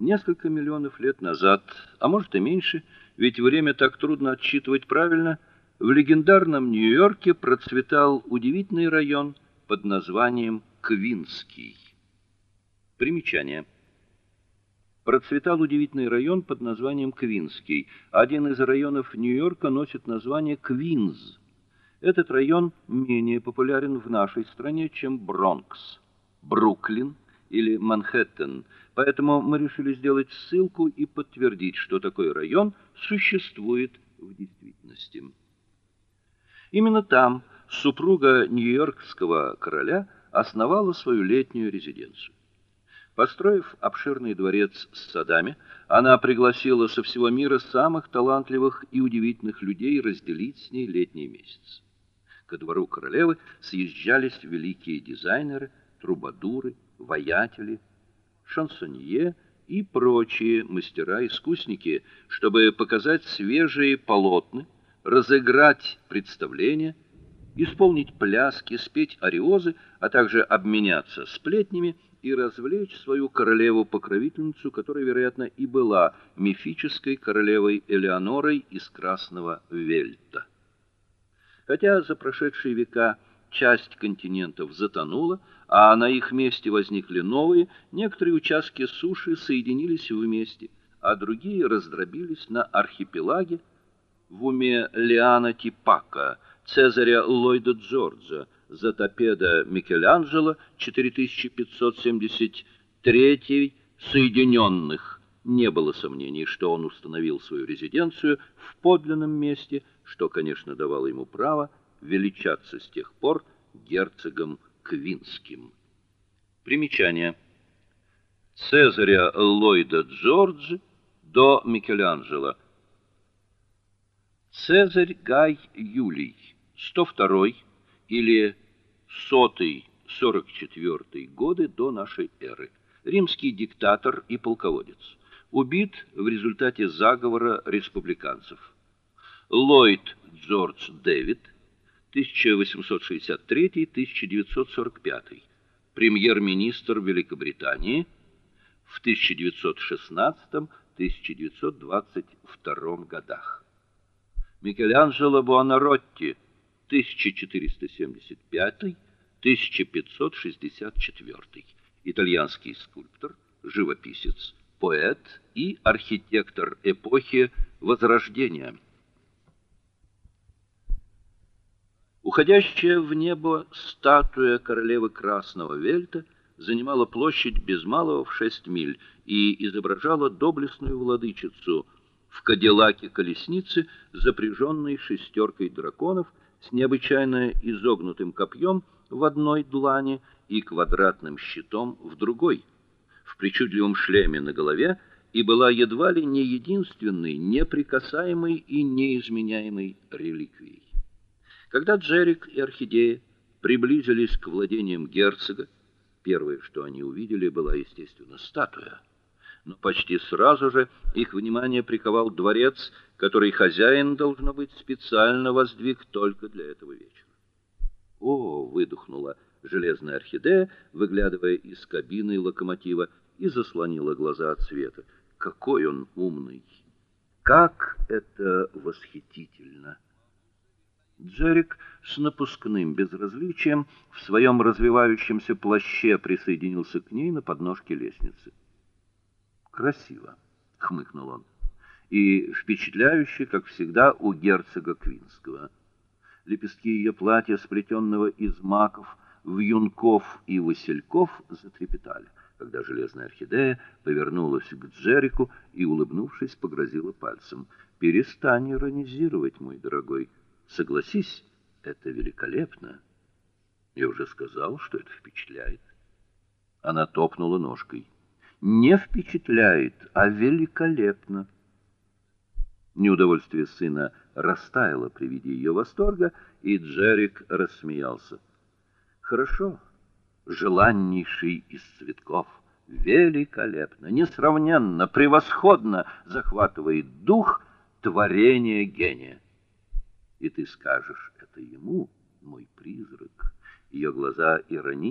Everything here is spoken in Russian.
Несколько миллионов лет назад, а может и меньше, ведь время так трудно отсчитывать правильно, в легендарном Нью-Йорке процветал удивительный район под названием Квинский. Примечание. Процветал удивительный район под названием Квинский. Один из районов Нью-Йорка носит название Квинз. Этот район менее популярен в нашей стране, чем Бронкс, Бруклин или Манхэттен. Поэтому мы решили сделать ссылку и подтвердить, что такой район существует в действительности. Именно там супруга нью-йоркского короля основала свою летнюю резиденцию. Построив обширный дворец с садами, она пригласила со всего мира самых талантливых и удивительных людей разделить с ней летний месяц. Ко двору королевы съезжались великие дизайнеры, трубадуры, воятели, шансонье и прочие мастера-искусники, чтобы показать свежие полотна, разыграть представления, исполнить пляски, спеть ариозы, а также обменяться сплетнями и развлечь свою королеву-покровительницу, которая, вероятно, и была мифической королевой Элеонорой из Красного Вельта. Хотя за прошедшие века часть континентов затонула, а на их месте возникли новые, некоторые участки суши соединились вместе, а другие раздробились на архипелаги. В уме Лиана Типака, Цезаря Ллойда Джорджа, Затопеда Микеланджело 4573 Соединенных. Не было сомнений, что он установил свою резиденцию в подлинном месте, что, конечно, давало ему право величаться с тех пор герцогом Квинским. Примечание. Цезаря Ллойда Джорджа до Микеланджело. Цезарь Гай Юлий, 102 или 100-44 годы до нашей эры. Римский диктатор и полководец. Убит в результате заговора республиканцев. Ллойд Джордж Дэвид 1863-1945, премьер-министр Великобритании в 1916-1922 годах. Микеланджело Буонаротти 1475-1564, итальянский скульптор, живописец, поэт и архитектор эпохи Возрождения. Уходящая в небо статуя королевы Красного Вельта занимала площадь без малого в шесть миль и изображала доблестную владычицу в кадиллаке колесницы, запряженной шестеркой драконов с необычайно изогнутым копьем в одной длани и квадратным щитом в другой, в причудливом шлеме на голове, и была едва ли не единственной неприкасаемой и неизменяемой реликвией. Когда Джерик и Орхидея приблизились к владениям герцога, первое, что они увидели, была, естественно, статуя. Но почти сразу же их внимание приковал дворец, который хозяин должно быть специально воздвиг только для этого вечера. "О!" выдохнула железная орхидея, выглядывая из кабины локомотива, и заслонила глаза от света. Какой он умный! Как это восхитительно! Джерик с напускным безразличием в своем развивающемся плаще присоединился к ней на подножке лестницы. Красиво, хмыкнул он. И впечатляюще, как всегда, у герцога Квинского. Лепестки ее платья, сплетенного из маков, вьюнков и васильков, затрепетали, когда железная орхидея повернулась к Джерику и, улыбнувшись, погрозила пальцем: "Перестань иронизировать, мой дорогой. Согласись, это великолепно. Я уже сказал, что это впечатляет. Она топнула ножкой. Не впечатляет, а великолепно. Неудовольствие сына растаяло при виде ее восторга, и Джерик рассмеялся. Хорошо, желаннейший из цветков, великолепно, несравненно, превосходно захватывает дух творения гения и ты скажешь это ему, мой призрак. Ее глаза иронично